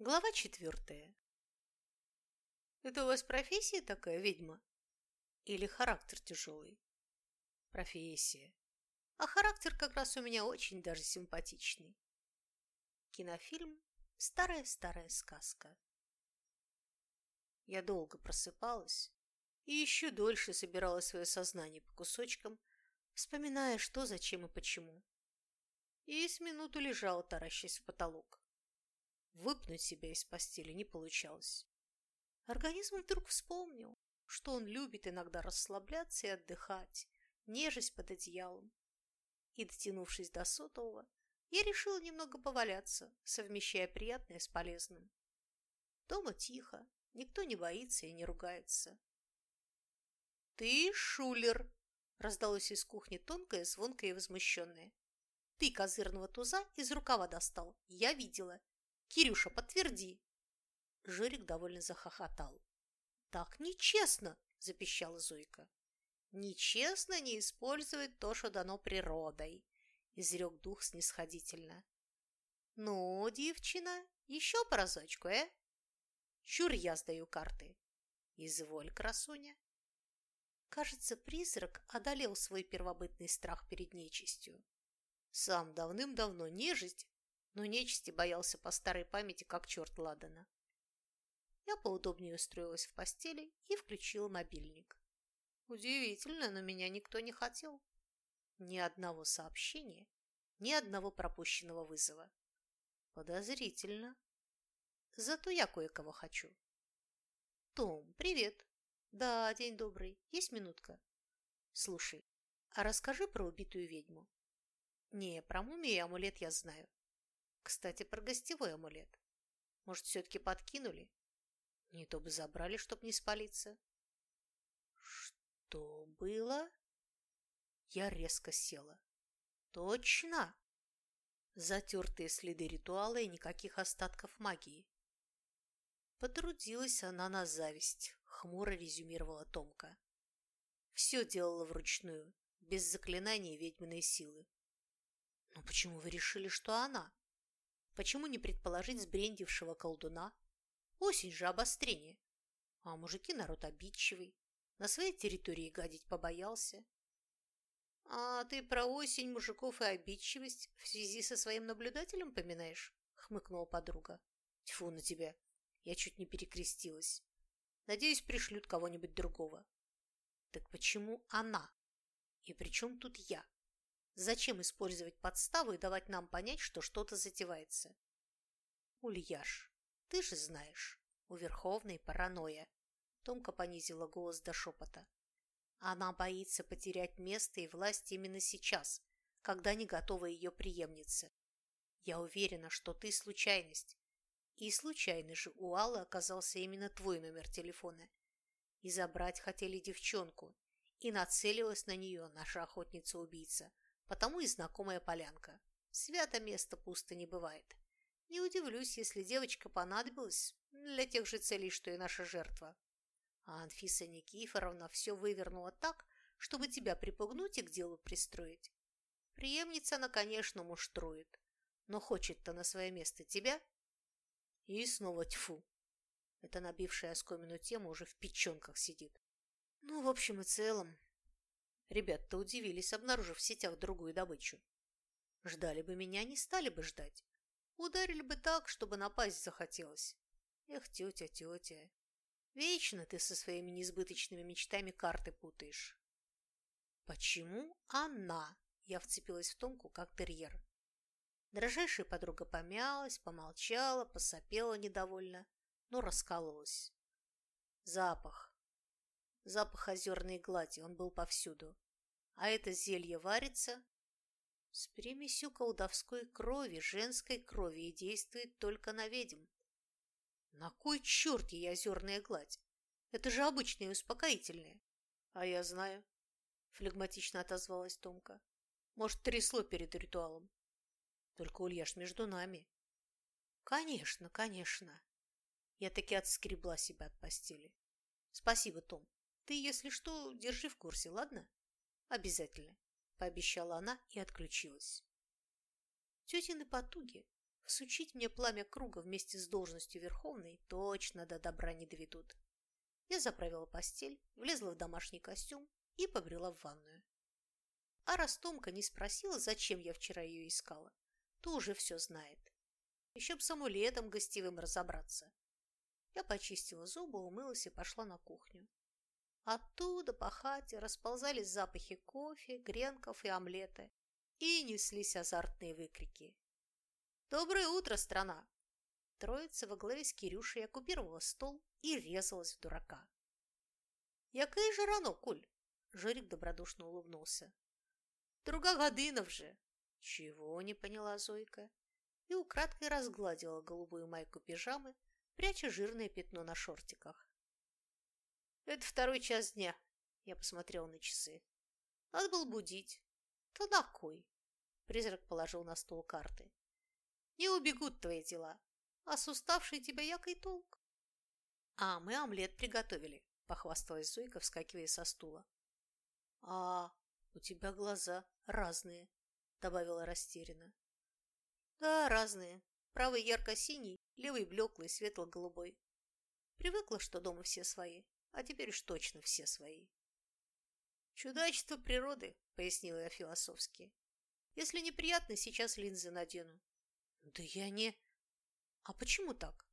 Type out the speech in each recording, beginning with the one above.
Глава четвертая. Это у вас профессия такая, ведьма? Или характер тяжелый? Профессия. А характер как раз у меня очень даже симпатичный. Кинофильм «Старая-старая сказка». Я долго просыпалась и еще дольше собирала свое сознание по кусочкам, вспоминая, что, зачем и почему. И с минуту лежала, таращась в потолок. Выпнуть себя из постели не получалось. Организм вдруг вспомнил, что он любит иногда расслабляться и отдыхать, нежесть под одеялом. И, дотянувшись до сотового, я решила немного поваляться, совмещая приятное с полезным. Дома тихо, никто не боится и не ругается. «Ты шулер!» – раздалось из кухни тонкое, звонкое и возмущенное. «Ты козырного туза из рукава достал, я видела, Кирюша, подтверди!» Жорик довольно захохотал. «Так нечестно!» – запищала Зойка. «Нечестно не использовать то, что дано природой», – изрек дух снисходительно. «Ну, девчина, еще по разочку, э?» «Чур я сдаю карты». «Изволь, красуня». Кажется, призрак одолел свой первобытный страх перед нечистью. Сам давным-давно нежить но нечисти боялся по старой памяти, как черт ладана. Я поудобнее устроилась в постели и включила мобильник. Удивительно, но меня никто не хотел. Ни одного сообщения, ни одного пропущенного вызова. Подозрительно. Зато я кое-кого хочу. Том, привет. Да, день добрый. Есть минутка? Слушай, а расскажи про убитую ведьму. Не, про мумию и амулет я знаю. Кстати, про гостевой амулет. Может, все-таки подкинули? Не то бы забрали, чтоб не спалиться. Что было? Я резко села. Точно! Затертые следы ритуала и никаких остатков магии. Потрудилась она на зависть, хмуро резюмировала Томка. Все делала вручную, без заклинаний ведьминой силы. Но почему вы решили, что она? Почему не предположить сбрендившего колдуна? Осень же обострение. А мужики народ обидчивый. На своей территории гадить побоялся. «А ты про осень мужиков и обидчивость в связи со своим наблюдателем поминаешь?» — хмыкнула подруга. «Тьфу на тебя! Я чуть не перекрестилась. Надеюсь, пришлют кого-нибудь другого». «Так почему она? И при чем тут я?» Зачем использовать подставу и давать нам понять, что что-то затевается? Ульяш, ты же знаешь, у Верховной паранойя. Томка понизила голос до шепота. Она боится потерять место и власть именно сейчас, когда не готова ее преемница. Я уверена, что ты случайность. И случайно же у Аллы оказался именно твой номер телефона. И забрать хотели девчонку, и нацелилась на нее наша охотница-убийца – потому и знакомая полянка. Свято место пусто не бывает. Не удивлюсь, если девочка понадобилась для тех же целей, что и наша жертва. А Анфиса Никифоровна все вывернула так, чтобы тебя припугнуть и к делу пристроить. Приемница она, конечно, муштрует, но хочет-то на свое место тебя. И снова тьфу. Это набившая оскомину тему уже в печенках сидит. Ну, в общем и целом, Ребята удивились, обнаружив в сетях другую добычу. Ждали бы меня, не стали бы ждать. Ударили бы так, чтобы напасть захотелось. Эх, тетя, тетя, вечно ты со своими несбыточными мечтами карты путаешь. Почему она? Я вцепилась в Томку, как терьер. Дрожайшая подруга помялась, помолчала, посопела недовольно, но раскололась. Запах. Запах озерной глади, он был повсюду. А это зелье варится с примесью колдовской крови, женской крови и действует только на ведьм. На кой черт ей озерная гладь? Это же обычные успокоительные. А я знаю, флегматично отозвалась Томка. Может, трясло перед ритуалом. Только, Ульяш, между нами. Конечно, конечно. Я таки отскребла себя от постели. Спасибо, Том. Ты, если что, держи в курсе, ладно? Обязательно, пообещала она и отключилась. Тетины потуги Всучить мне пламя круга вместе с должностью Верховной точно до добра не доведут. Я заправила постель, влезла в домашний костюм и побрела в ванную. А раз Томка не спросила, зачем я вчера ее искала, то уже все знает. Еще б с амулетом гостевым разобраться. Я почистила зубы, умылась и пошла на кухню. Оттуда по хате расползались запахи кофе, гренков и омлета, и неслись азартные выкрики. «Доброе утро, страна!» Троица во главе с Кирюшей оккупировала стол и резалась в дурака. «Який же рано, куль?» Жорик добродушно улыбнулся. «Друга годинов же!» «Чего?» – не поняла Зойка. И украдкой разгладила голубую майку пижамы, пряча жирное пятно на шортиках. «Это второй час дня», – я посмотрел на часы. «Надо было будить». «То на кой?» – призрак положил на стол карты. «Не убегут твои дела, а с уставшей тебя якой толк?» «А, мы омлет приготовили», – похвасталась Зойка, вскакивая со стула. «А, у тебя глаза разные», – добавила растерянно. «Да, разные. Правый ярко-синий, левый блеклый, светло-голубой. Привыкла, что дома все свои, а теперь уж точно все свои». «Чудачество природы», – пояснила я философски. «Если неприятно, сейчас линзы надену». «Да я не...» «А почему так?»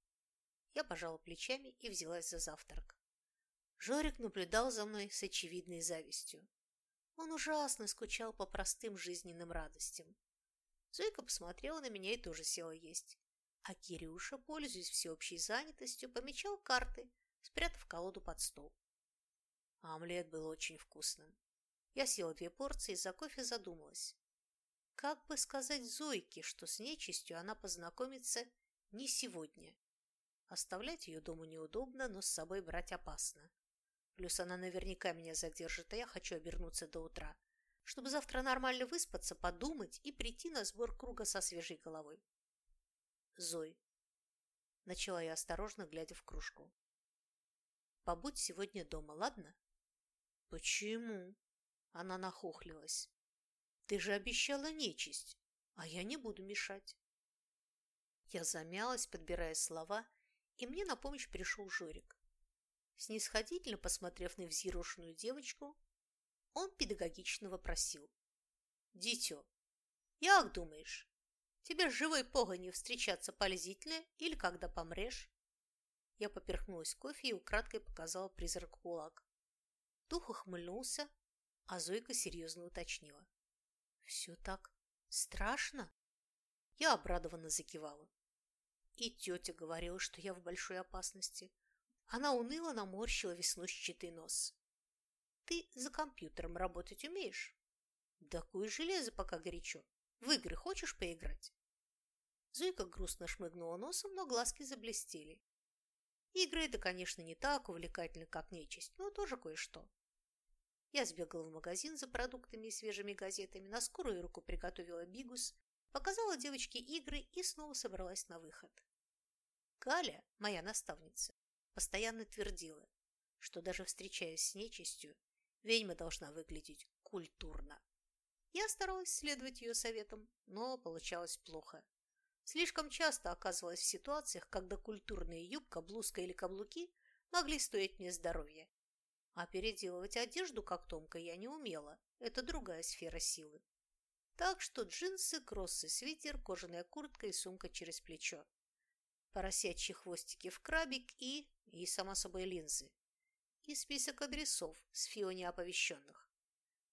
Я пожала плечами и взялась за завтрак. Жорик наблюдал за мной с очевидной завистью. Он ужасно скучал по простым жизненным радостям. Зойка посмотрела на меня и тоже села есть. А Кирюша, пользуясь всеобщей занятостью, помечал карты, спрятав колоду под стол. омлет был очень вкусным. Я съела две порции и за кофе задумалась. Как бы сказать Зойке, что с нечистью она познакомится не сегодня? Оставлять ее дома неудобно, но с собой брать опасно. Плюс она наверняка меня задержит, а я хочу обернуться до утра, чтобы завтра нормально выспаться, подумать и прийти на сбор круга со свежей головой. Зой. Начала я осторожно, глядя в кружку. Побудь сегодня дома, ладно? Почему? Она нахохлилась. Ты же обещала нечисть, а я не буду мешать. Я замялась, подбирая слова, и мне на помощь пришел Жорик. Снисходительно посмотрев на взъерошенную девочку, он педагогично вопросил. «Дитё, як думаешь, тебе с живой погонью встречаться полезительно или когда помрешь?» Я поперхнулась кофе и украдкой показала призрак кулак. Дух ухмыльнулся, а Зойка серьезно уточнила. «Все так страшно?» Я обрадованно закивала. И тетя говорила, что я в большой опасности. Она уныло наморщила веснущатый нос. «Ты за компьютером работать умеешь?» «Да кое железо, пока горячо. В игры хочешь поиграть?» Зойка грустно шмыгнула носом, но глазки заблестели. Игры – это, конечно, не так увлекательно, как нечисть, но тоже кое-что. Я сбегала в магазин за продуктами и свежими газетами, на скорую руку приготовила бигус, показала девочке игры и снова собралась на выход. Галя, моя наставница, постоянно твердила, что даже встречаясь с нечистью, ведьма должна выглядеть культурно. Я старалась следовать ее советам, но получалось плохо. Слишком часто оказывалась в ситуациях, когда культурная юбка, блузка или каблуки могли стоить мне здоровья. А переделывать одежду, как Томка, я не умела. Это другая сфера силы. Так что джинсы, кроссы, свитер, кожаная куртка и сумка через плечо. Поросячьи хвостики в крабик и... и, само собой, линзы. И список адресов с фиони оповещенных.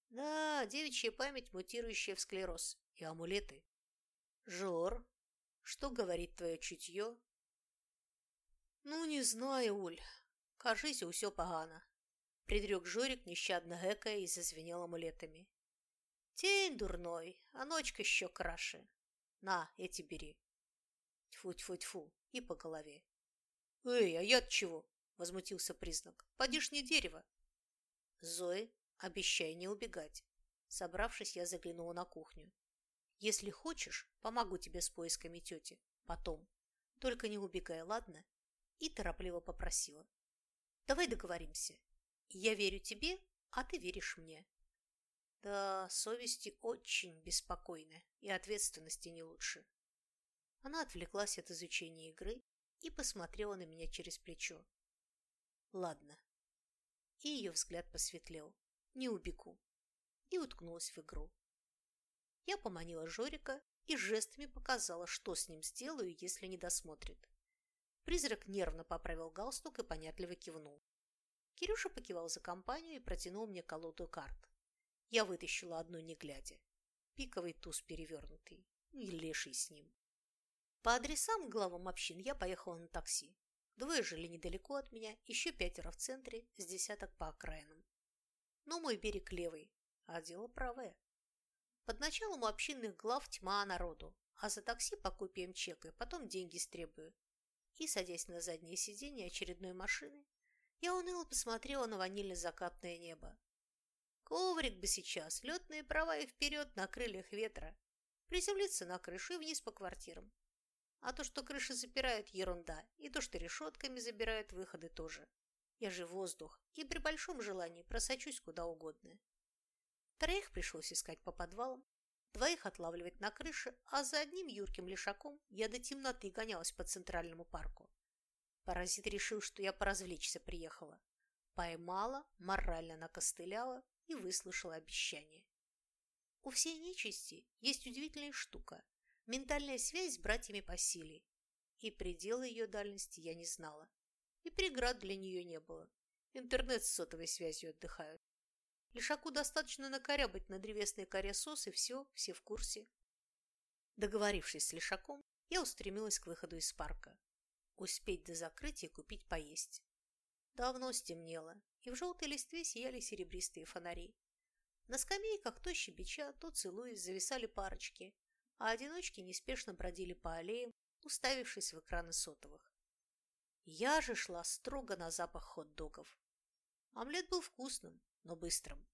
Да, девичья память, мутирующая в склероз. И амулеты. Жор, что говорит твое чутье? Ну, не знаю, Уль. Кажись, усё погано. Придрёк Жорик, нещадно гэкая и зазвенел амулетами. Тень дурной, а ночка еще краше. На, эти бери. Тьфу-тьфу-тьфу, и по голове. Эй, а я чего? Возмутился признак. Подишь не дерево. Зои, обещай не убегать. Собравшись, я заглянула на кухню. Если хочешь, помогу тебе с поисками тети. Потом. Только не убегай, ладно? И торопливо попросила. Давай договоримся. Я верю тебе, а ты веришь мне. Да, совести очень беспокойны, и ответственности не лучше. Она отвлеклась от изучения игры и посмотрела на меня через плечо. Ладно. И ее взгляд посветлел. Не убегу. И уткнулась в игру. Я поманила Жорика и жестами показала, что с ним сделаю, если не досмотрит. Призрак нервно поправил галстук и понятливо кивнул. Кирюша покивал за компанию и протянул мне колоду карт. Я вытащила одну не глядя. Пиковый туз перевернутый. И леший с ним. По адресам главам общин я поехала на такси. Двое жили недалеко от меня, еще пятеро в центре, с десяток по окраинам. Но мой берег левый, а дело правое. Под началом общинных глав тьма народу, а за такси по копиям чека потом деньги стребую. И, садясь на заднее сиденье очередной машины, я уныло посмотрела на ванильно-закатное небо. Коврик бы сейчас, летные права и вперед на крыльях ветра. Приземлиться на крышу и вниз по квартирам. А то, что крыши запирают, ерунда. И то, что решетками забирают выходы тоже. Я же воздух, и при большом желании просочусь куда угодно. Троих пришлось искать по подвалам, двоих отлавливать на крыше, а за одним юрким лишаком я до темноты гонялась по центральному парку. Паразит решил, что я поразвлечься приехала. Поймала, морально накостыляла и выслушала обещание. У всей нечисти есть удивительная штука – ментальная связь с братьями по силе. И предела ее дальности я не знала. И преград для нее не было. Интернет с сотовой связью отдыхают. Лишаку достаточно накорябать на древесной коре сос, и все, все в курсе. Договорившись с Лишаком, я устремилась к выходу из парка. Успеть до закрытия купить поесть. Давно стемнело, и в желтой листве сияли серебристые фонари. На скамейках то щебеча, то целуясь, зависали парочки, а одиночки неспешно бродили по аллеям, уставившись в экраны сотовых. Я же шла строго на запах хот-догов. Омлет был вкусным, но быстрым.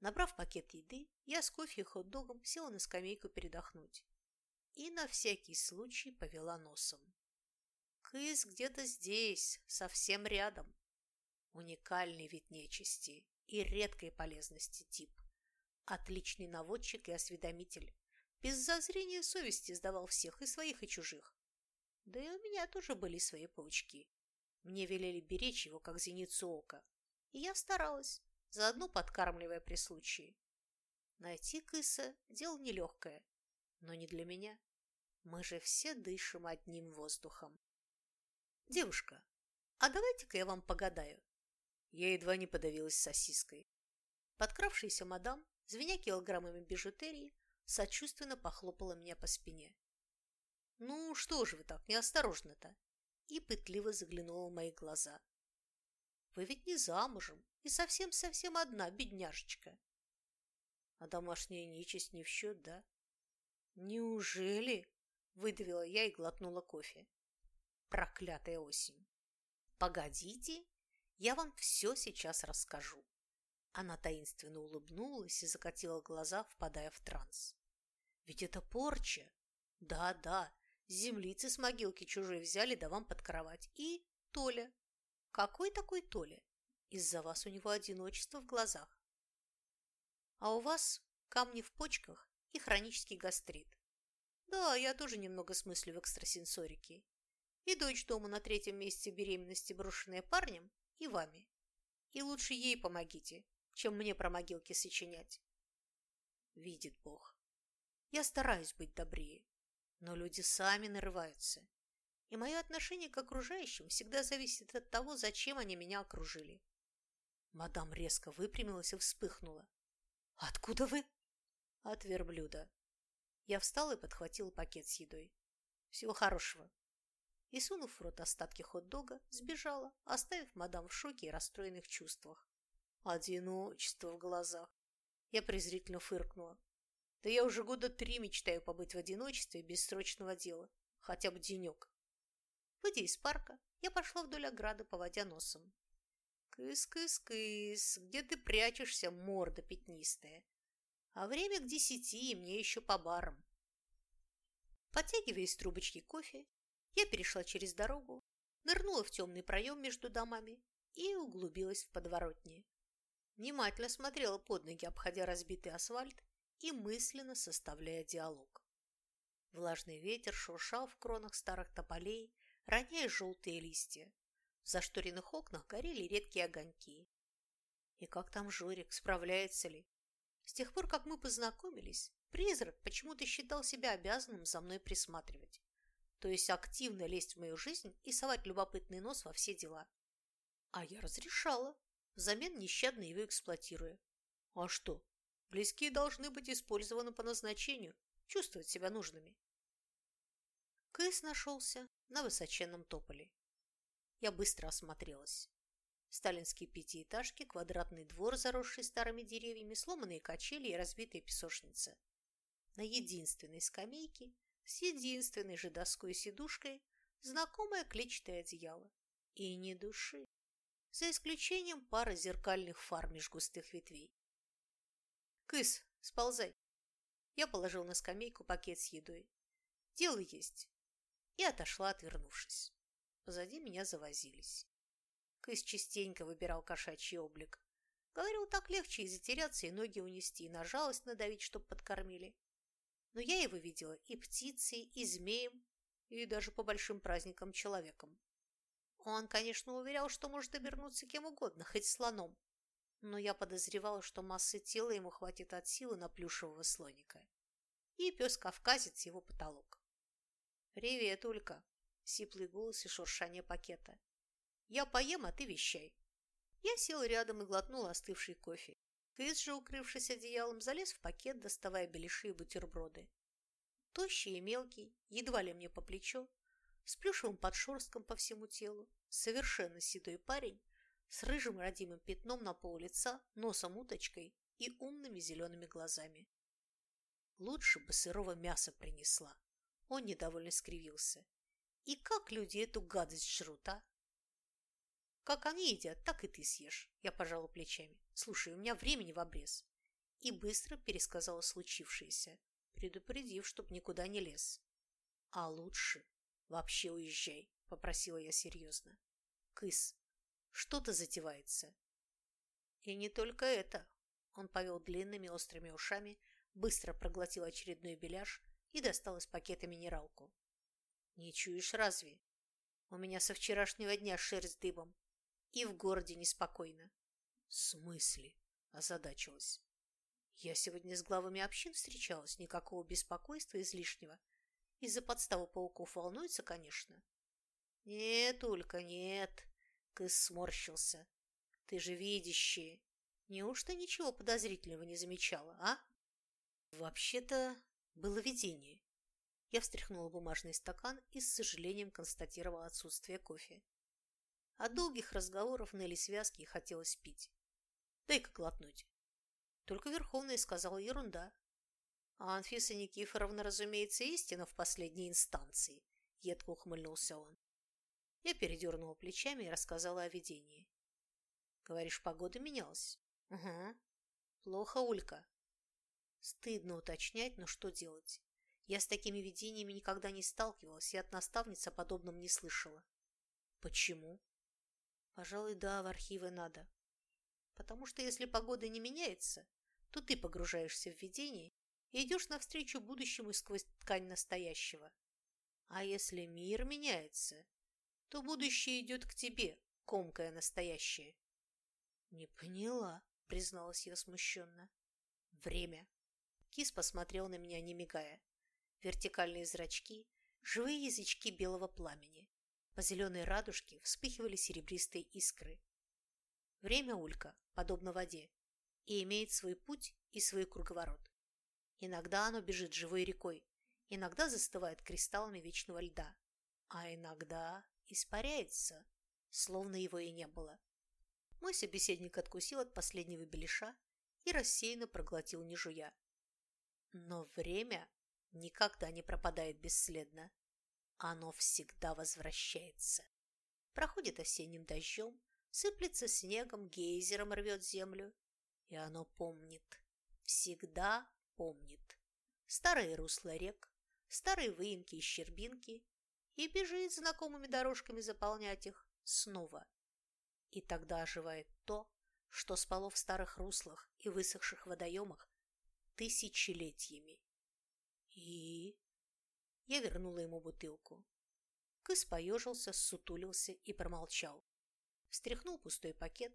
Набрав пакет еды, я с кофе и хот-догом села на скамейку передохнуть. И на всякий случай повела носом. Кыс где-то здесь, совсем рядом. Уникальный вид нечисти и редкой полезности тип. Отличный наводчик и осведомитель. Без зазрения совести сдавал всех, и своих, и чужих. Да и у меня тоже были свои паучки. Мне велели беречь его, как зеницу ока. И я старалась заодно подкармливая при случае. Найти кыса – дело нелегкое, но не для меня. Мы же все дышим одним воздухом. Девушка, а давайте-ка я вам погадаю. Я едва не подавилась сосиской. Подкравшаяся мадам, звеня килограммами бижутерии, сочувственно похлопала меня по спине. «Ну, что же вы так неосторожно-то?» и пытливо заглянула в мои глаза. «Вы ведь не замужем, и совсем-совсем одна, бедняжечка. А домашняя нечисть не в счет, да? Неужели? Выдавила я и глотнула кофе. Проклятая осень. Погодите, я вам все сейчас расскажу. Она таинственно улыбнулась и закатила глаза, впадая в транс. Ведь это порча. Да-да, землицы с могилки чужой взяли да вам под кровать. И Толя. Какой такой Толя? Из-за вас у него одиночество в глазах. А у вас камни в почках и хронический гастрит. Да, я тоже немного смыслю в экстрасенсорике. И дочь дома на третьем месяце беременности, брошенная парнем, и вами. И лучше ей помогите, чем мне про могилки сочинять. Видит Бог. Я стараюсь быть добрее, но люди сами нарываются. И мое отношение к окружающим всегда зависит от того, зачем они меня окружили. Мадам резко выпрямилась и вспыхнула. «Откуда вы?» «От верблюда». Я встал и подхватил пакет с едой. «Всего хорошего». И, сунув в рот остатки хот-дога, сбежала, оставив мадам в шоке и расстроенных чувствах. Одиночество в глазах. Я презрительно фыркнула. Да я уже года три мечтаю побыть в одиночестве без срочного дела. Хотя бы денек. Выйдя из парка, я пошла вдоль ограды, поводя носом. «Кыс-кыс-кыс, где ты прячешься, морда пятнистая? А время к десяти, мне еще по барам». Подтягивая из трубочки кофе, я перешла через дорогу, нырнула в темный проем между домами и углубилась в подворотни. Внимательно смотрела под ноги, обходя разбитый асфальт и мысленно составляя диалог. Влажный ветер шуршал в кронах старых тополей, роняя желтые листья. В зашторенных окнах горели редкие огоньки. И как там Жорик, справляется ли? С тех пор, как мы познакомились, призрак почему-то считал себя обязанным за мной присматривать. То есть активно лезть в мою жизнь и совать любопытный нос во все дела. А я разрешала, взамен нещадно его эксплуатируя. А что? Близкие должны быть использованы по назначению, чувствовать себя нужными. Кыс нашелся на высоченном тополе. Я быстро осмотрелась. Сталинские пятиэтажки, квадратный двор, заросший старыми деревьями, сломанные качели и разбитая песочница. На единственной скамейке с единственной же доской и сидушкой знакомое клетчатое одеяло. И ни души, за исключением пары зеркальных фар меж густых ветвей. «Кыс, сползай!» Я положил на скамейку пакет с едой. «Дело есть!» И отошла, отвернувшись. Позади меня завозились. Кыс частенько выбирал кошачий облик. Говорил, так легче и затеряться, и ноги унести, и на жалость надавить, чтоб подкормили. Но я его видела и птицей, и змеем, и даже по большим праздникам человеком. Он, конечно, уверял, что может обернуться кем угодно, хоть слоном. Но я подозревала, что массы тела ему хватит от силы на плюшевого слоника. И пес-кавказец его потолок. «Привет, Улька!» – сиплый голос и шуршание пакета. Я поем, а ты вещай. Я сел рядом и глотнул остывший кофе. Крис же, укрывшись одеялом, залез в пакет, доставая беляши и бутерброды. Тощий и мелкий, едва ли мне по плечо, с плюшевым подшерстком по всему телу, совершенно седой парень, с рыжим родимым пятном на пол лица, носом уточкой и умными зелеными глазами. Лучше бы сырого мяса принесла. Он недовольно скривился. И как люди эту гадость жрут, а? Как они едят, так и ты съешь. Я пожала плечами. Слушай, у меня времени в обрез. И быстро пересказала случившееся, предупредив, чтоб никуда не лез. А лучше вообще уезжай, попросила я серьезно. Кыс, что-то затевается. И не только это. Он повел длинными острыми ушами, быстро проглотил очередной беляш и достал из пакета минералку. Не чуешь разве? У меня со вчерашнего дня шерсть дыбом. И в городе неспокойно. В смысле? Озадачилась. Я сегодня с главами общин встречалась, никакого беспокойства излишнего. Из-за подставы пауков волнуется, конечно. Нет, только нет. Кыс сморщился. Ты же видящий. Неужто ничего подозрительного не замечала, а? Вообще-то было видение. Я встряхнула бумажный стакан и с сожалением констатировала отсутствие кофе. От долгих разговоров ныли связки хотелось пить. Дай-ка глотнуть. Только Верховная сказала ерунда. А Анфиса Никифоровна, разумеется, истина в последней инстанции, едко ухмыльнулся он. Я передернула плечами и рассказала о видении. Говоришь, погода менялась? Угу. Плохо, Улька. Стыдно уточнять, но что делать? Я с такими видениями никогда не сталкивалась и от наставницы о подобном не слышала. Почему? Пожалуй, да, в архивы надо. Потому что если погода не меняется, то ты погружаешься в видение и идешь навстречу будущему сквозь ткань настоящего. А если мир меняется, то будущее идет к тебе, комкая настоящее. Не поняла, призналась я смущенно. Время. Кис посмотрел на меня, не мигая. Вертикальные зрачки, живые язычки белого пламени. По зеленой радужке вспыхивали серебристые искры. Время улька, подобно воде, и имеет свой путь и свой круговорот. Иногда оно бежит живой рекой, иногда застывает кристаллами вечного льда, а иногда испаряется, словно его и не было. Мой собеседник откусил от последнего беляша и рассеянно проглотил, не жуя. Но время никогда не пропадает бесследно. Оно всегда возвращается. Проходит осенним дождем, сыплется снегом, гейзером рвет землю. И оно помнит, всегда помнит. Старые русла рек, старые выемки и щербинки, и бежит знакомыми дорожками заполнять их снова. И тогда оживает то, что спало в старых руслах и высохших водоемах тысячелетиями. И Я вернула ему бутылку. Кыс поежился, сутулился и промолчал. Встряхнул пустой пакет,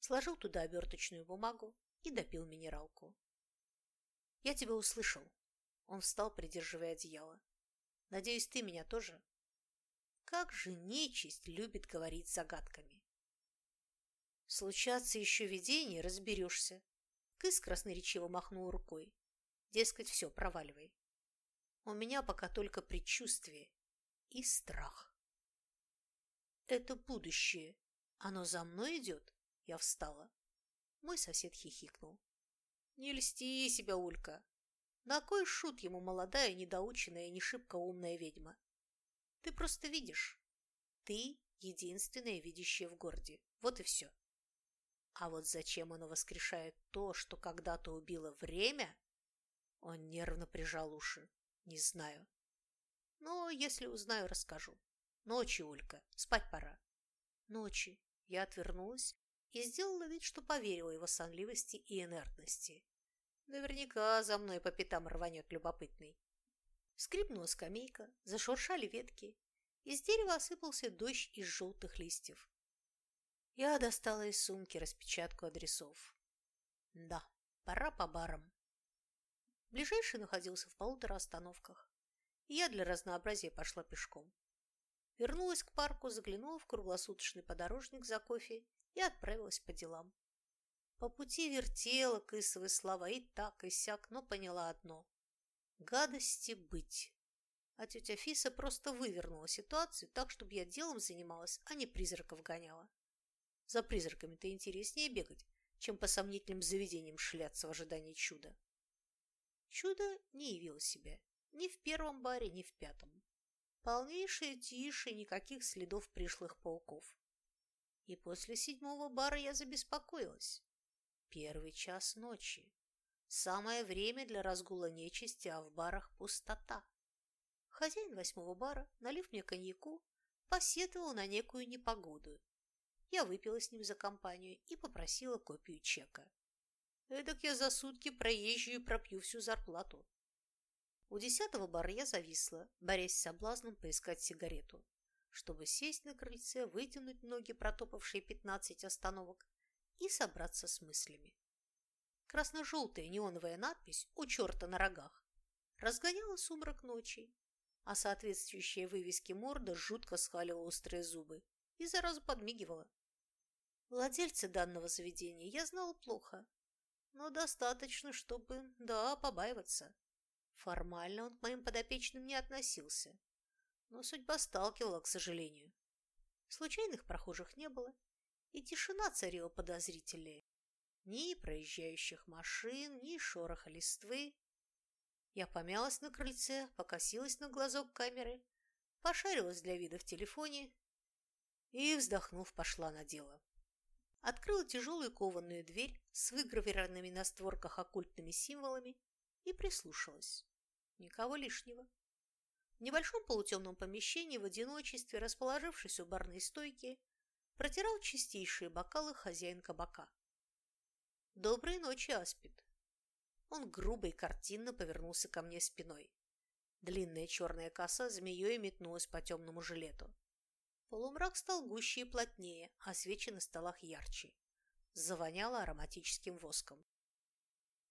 сложил туда оберточную бумагу и допил минералку. «Я тебя услышал». Он встал, придерживая одеяло. «Надеюсь, ты меня тоже?» Как же нечисть любит говорить загадками. Случаться еще видение, разберешься. Кыс красноречиво махнул рукой. Дескать, все, проваливай. У меня пока только предчувствие и страх. Это будущее. Оно за мной идет? Я встала. Мой сосед хихикнул. Не льсти себя, Улька. На кой шут ему молодая, недоученная, не шибко умная ведьма? Ты просто видишь. Ты единственная видящая в городе. Вот и все. А вот зачем оно воскрешает то, что когда-то убило время? Он нервно прижал уши. Не знаю. Но если узнаю, расскажу. Ночи, Улька, спать пора. Ночи. Я отвернулась и сделала вид, что поверила его сонливости и инертности. Наверняка за мной по пятам рванет любопытный. Скрипнула скамейка, зашуршали ветки. Из дерева осыпался дождь из желтых листьев. Я достала из сумки распечатку адресов. Да, пора по барам. Ближайший находился в полутора остановках, я для разнообразия пошла пешком. Вернулась к парку, заглянула в круглосуточный подорожник за кофе и отправилась по делам. По пути вертела кысовые слова и так, и сяк, но поняла одно гадости быть. А тетя Фиса просто вывернула ситуацию так, чтобы я делом занималась, а не призраков гоняла. За призраками-то интереснее бегать, чем по сомнительным заведениям шляться в ожидании чуда. Чудо не явило себя ни в первом баре, ни в пятом. Полнейшая тише, никаких следов пришлых пауков. И после седьмого бара я забеспокоилась. Первый час ночи. Самое время для разгула нечисти, а в барах пустота. Хозяин восьмого бара, налив мне коньяку, посетовал на некую непогоду. Я выпила с ним за компанию и попросила копию чека. Эдак я за сутки проезжую пропью всю зарплату. У десятого бара я зависла, борясь с соблазном поискать сигарету, чтобы сесть на крыльце, вытянуть ноги, протопавшие пятнадцать остановок, и собраться с мыслями. Красно-желтая неоновая надпись «У черта на рогах» разгоняла сумрак ночи, а соответствующая вывеске морда жутко скалила острые зубы и заразу подмигивала. Владельца данного заведения я знала плохо, но достаточно, чтобы, да, побаиваться. Формально он к моим подопечным не относился, но судьба сталкивала, к сожалению. Случайных прохожих не было, и тишина царила подозрительная. Ни проезжающих машин, ни шороха листвы. Я помялась на крыльце, покосилась на глазок камеры, пошарилась для вида в телефоне и, вздохнув, пошла на дело. Открыла тяжелую кованую дверь с выгравированными на створках оккультными символами и прислушалась. Никого лишнего. В небольшом полутемном помещении в одиночестве, расположившись у барной стойки, протирал чистейшие бокалы хозяин кабака. «Доброй ночи, Аспид!» Он грубо и картинно повернулся ко мне спиной. Длинная черная коса змеей метнулась по темному жилету. Полумрак стал гуще и плотнее, а свечи на столах ярче. Завоняло ароматическим воском.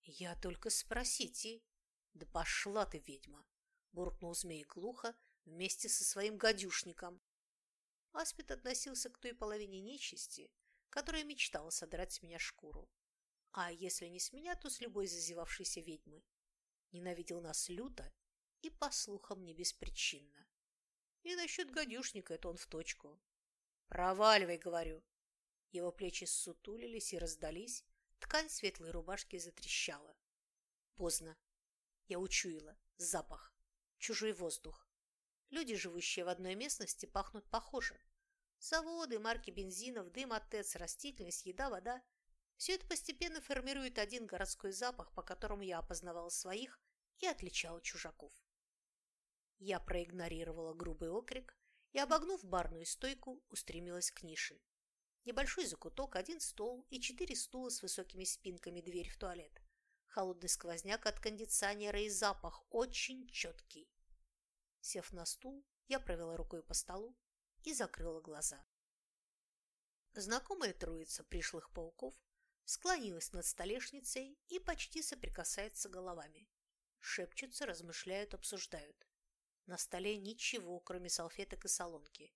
«Я только спросите!» «Да пошла ты, ведьма!» – буркнул змей глухо вместе со своим гадюшником. Аспид относился к той половине нечисти, которая мечтала содрать с меня шкуру. А если не с меня, то с любой зазевавшейся ведьмы. Ненавидел нас люто и, по слухам, не беспричинно. И насчет гадюшника это он в точку. «Проваливай!» — говорю. Его плечи ссутулились и раздались, ткань светлой рубашки затрещала. Поздно. Я учуяла. Запах. Чужой воздух. Люди, живущие в одной местности, пахнут похоже. Заводы, марки бензинов, дым от ТЭЦ, растительность, еда, вода все это постепенно формирует один городской запах, по которому я опознавала своих и отличала чужаков. Я проигнорировала грубый окрик и, обогнув барную стойку, устремилась к нише. Небольшой закуток, один стол и четыре стула с высокими спинками, дверь в туалет. Холодный сквозняк от кондиционера и запах очень четкий. Сев на стул, я провела рукой по столу и закрыла глаза. Знакомая троица пришлых пауков склонилась над столешницей и почти соприкасается головами. Шепчутся, размышляют, обсуждают. На столе ничего, кроме салфеток и солонки.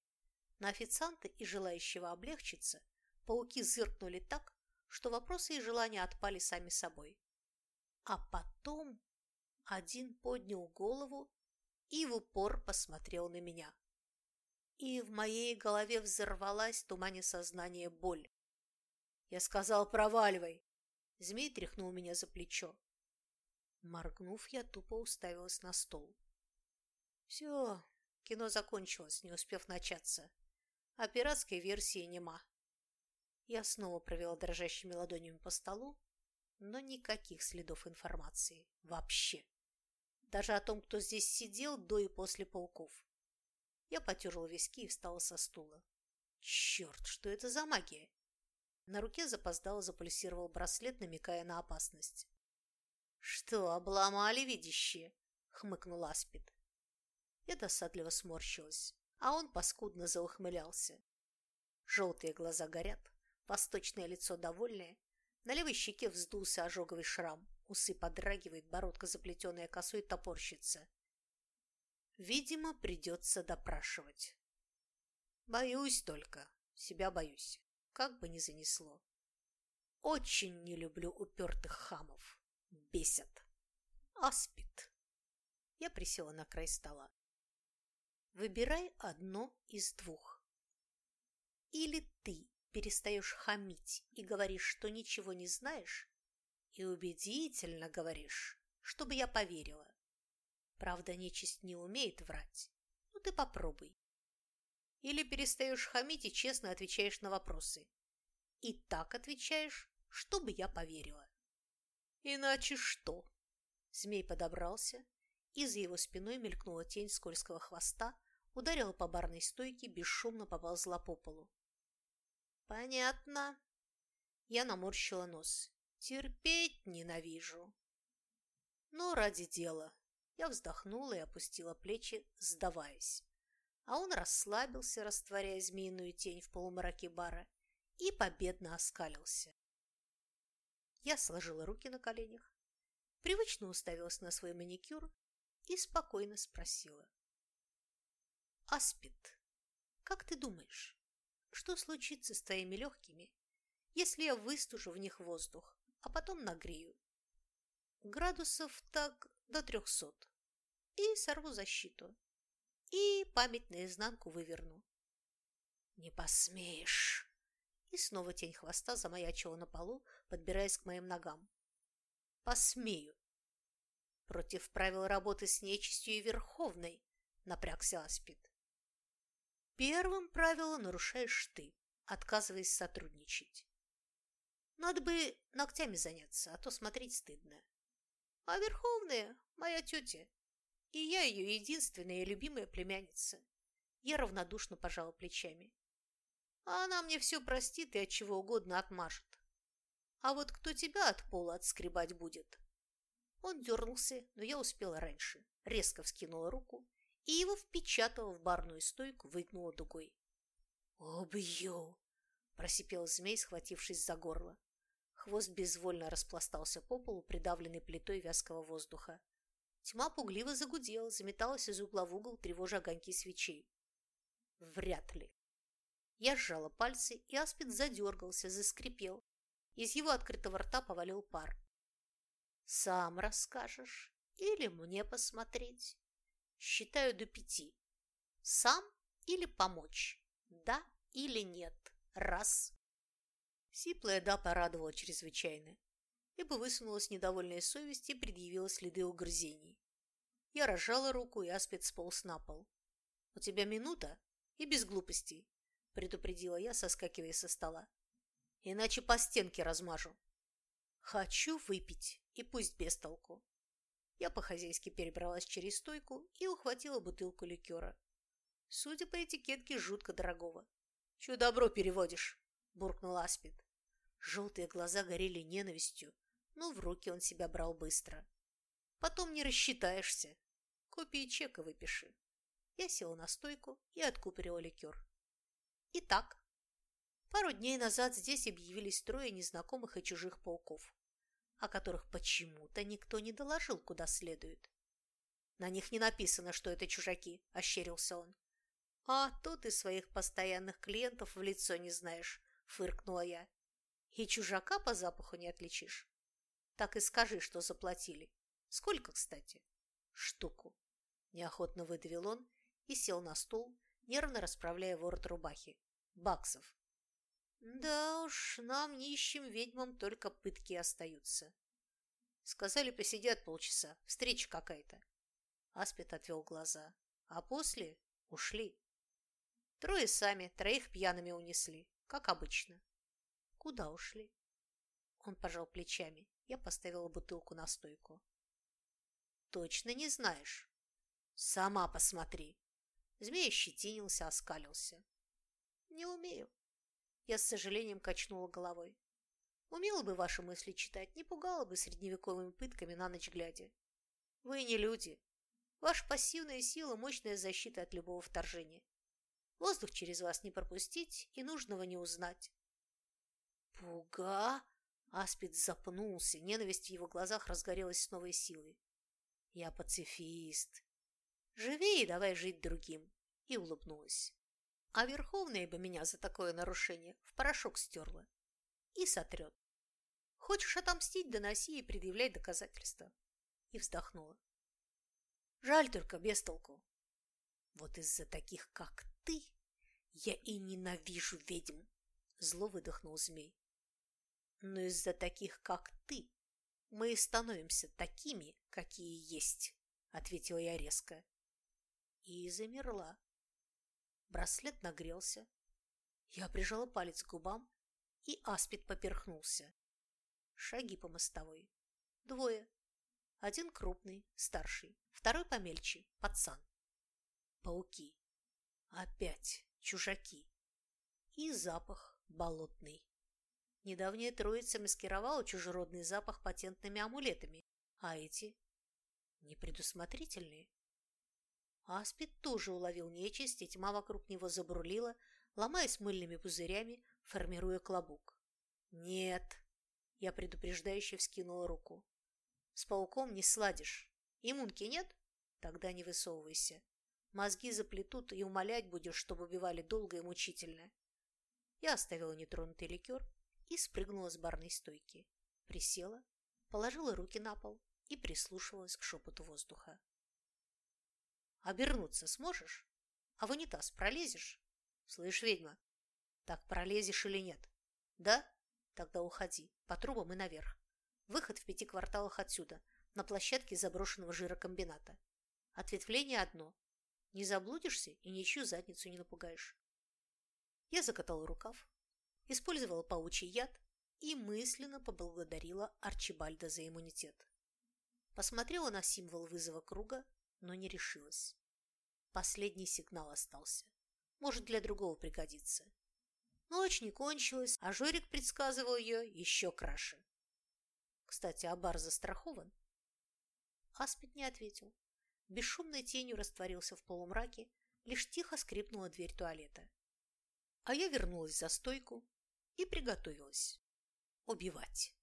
На официанта и желающего облегчиться пауки зыркнули так, что вопросы и желания отпали сами собой. А потом один поднял голову и в упор посмотрел на меня. И в моей голове взорвалась тумане сознания боль. Я сказал «проваливай!» Змей тряхнул меня за плечо. Моргнув, я тупо уставилась на стол. Все, кино закончилось, не успев начаться. А пиратской версии нема. Я снова провела дрожащими ладонями по столу, но никаких следов информации. Вообще. Даже о том, кто здесь сидел до и после пауков. Я потерла виски и встала со стула. Черт, что это за магия? На руке запоздало запульсировал браслет, намекая на опасность. «Что, обломали видящие?» — хмыкнул Аспид. Я досадливо сморщилась, а он паскудно заухмылялся. Желтые глаза горят, восточное лицо довольное, на левой щеке вздулся ожоговый шрам, усы подрагивает, бородка заплетенная косой топорщится. Видимо, придется допрашивать. Боюсь только, себя боюсь, как бы ни занесло. Очень не люблю упертых хамов. Бесят. Аспид. Я присела на край стола. Выбирай одно из двух. Или ты перестаешь хамить и говоришь, что ничего не знаешь, и убедительно говоришь, чтобы я поверила. Правда, нечисть не умеет врать. Ну ты попробуй. Или перестаешь хамить и честно отвечаешь на вопросы. И так отвечаешь, чтобы я поверила. Иначе что? Змей подобрался, и за его спиной мелькнула тень скользкого хвоста, ударила по барной стойке, бесшумно поползла по полу. «Понятно». Я наморщила нос. «Терпеть ненавижу». Но ради дела. Я вздохнула и опустила плечи, сдаваясь. А он расслабился, растворяя змеиную тень в полумраке бара, и победно оскалился. Я сложила руки на коленях, привычно уставилась на свой маникюр и спокойно спросила. «Аспид, как ты думаешь, что случится с твоими легкими, если я выстужу в них воздух, а потом нагрею? Градусов так до трехсот. И сорву защиту. И память наизнанку выверну. Не посмеешь. И снова тень хвоста замаячила на полу, подбираясь к моим ногам. Посмею. Против правил работы с нечистью и Верховной, напрягся Аспид. Первым правило нарушаешь ты, отказываясь сотрудничать. Надо бы ногтями заняться, а то смотреть стыдно. А Верховная – моя тетя, и я ее единственная и любимая племянница. Я равнодушно пожала плечами. А она мне все простит и от чего угодно отмажет. А вот кто тебя от пола отскребать будет? Он дернулся, но я успела раньше. Резко вскинула руку и его впечатала в барную стойку, выгнула дугой. «Убью!» – просипел змей, схватившись за горло. Хвост безвольно распластался по полу, придавленный плитой вязкого воздуха. Тьма пугливо загудела, заметалась из угла в угол, тревожа огоньки свечей. Вряд ли. Я сжала пальцы, и аспид задергался, заскрипел. Из его открытого рта повалил пар. «Сам расскажешь или мне посмотреть?» Считаю до пяти. Сам или помочь? Да или нет? Раз. Сиплая «да» порадовала чрезвычайно, ибо высунулась недовольная совесть и предъявила следы угрызений. Я разжала руку, и аспид сполз на пол. «У тебя минута и без глупостей», — предупредила я, соскакивая со стола. «Иначе по стенке размажу». «Хочу выпить, и пусть без толку. Я по-хозяйски перебралась через стойку и ухватила бутылку ликера. Судя по этикетке, жутко дорогого. «Чё добро переводишь?» – буркнул Аспид. Желтые глаза горели ненавистью, но в руки он себя брал быстро. «Потом не рассчитаешься. Копии чека выпиши». Я села на стойку и откупорила ликер. Итак, пару дней назад здесь объявились трое незнакомых и чужих пауков, о которых почему-то никто не доложил куда следует. На них не написано, что это чужаки, ощерился он. А то ты своих постоянных клиентов в лицо не знаешь, фыркнула я. И чужака по запаху не отличишь. Так и скажи, что заплатили. Сколько, кстати? Штуку. Неохотно выдавил он и сел на стул, нервно расправляя ворот рубахи. Баксов. Да уж, нам, нищим ведьмам, только пытки остаются. Сказали, посидят полчаса. Встреча какая-то. Аспид отвел глаза. А после ушли. Трое сами, троих пьяными унесли, как обычно. Куда ушли? Он пожал плечами. Я поставила бутылку на стойку. Точно не знаешь? Сама посмотри. Змей ощетинился, оскалился. Не умею. Я с сожалением качнула головой. Умела бы ваши мысли читать, не пугала бы средневековыми пытками на ночь глядя. Вы не люди. Ваша пассивная сила – мощная защита от любого вторжения. Воздух через вас не пропустить и нужного не узнать. Пуга? Аспид запнулся, ненависть в его глазах разгорелась с новой силой. Я пацифист. Живи и давай жить другим. И улыбнулась. А Верховная бы меня за такое нарушение в порошок стерла. И сотрет. Хочешь отомстить, доноси и предъявляй доказательства. И вздохнула. Жаль только без толку. Вот из-за таких, как ты, я и ненавижу ведьм. Зло выдохнул змей. Но из-за таких, как ты, мы и становимся такими, какие есть, ответила я резко. И замерла. Браслет нагрелся. Я прижала палец к губам, и аспид поперхнулся. Шаги по мостовой. Двое. Один крупный, старший, второй помельче, пацан. Пауки. Опять чужаки. И запах болотный. Недавняя троица маскировала чужеродный запах патентными амулетами, а эти непредусмотрительные. Аспид тоже уловил нечисть, и тьма вокруг него забурлила, ломаясь мыльными пузырями, формируя клобук. «Нет!» – я предупреждающе вскинула руку. «С пауком не сладишь. Иммунки нет? Тогда не высовывайся. Мозги заплетут, и умолять будешь, чтобы убивали долго и мучительно». Я оставила нетронутый ликер и спрыгнула с барной стойки. Присела, положила руки на пол и прислушивалась к шепоту воздуха. Обернуться сможешь? А в унитаз пролезешь? Слышь, ведьма, так пролезешь или нет? Да? Тогда уходи, по трубам и наверх. Выход в пяти кварталах отсюда, на площадке заброшенного жирокомбината. Ответвление одно. Не заблудишься и ничью задницу не напугаешь. Я закатала рукав, использовала паучий яд и мысленно поблагодарила Арчибальда за иммунитет. Посмотрела на символ вызова круга но не решилась. Последний сигнал остался. Может, для другого пригодится. Ночь не кончилась, а Жорик предсказывал ее еще краше. Кстати, а бар застрахован? Аспид не ответил. Бесшумной тенью растворился в полумраке, лишь тихо скрипнула дверь туалета. А я вернулась за стойку и приготовилась убивать.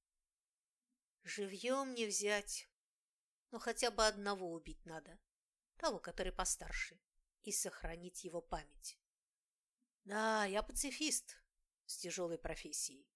Живьем не взять, но хотя бы одного убить надо, того, который постарше, и сохранить его память. Да, я пацифист с тяжелой профессией.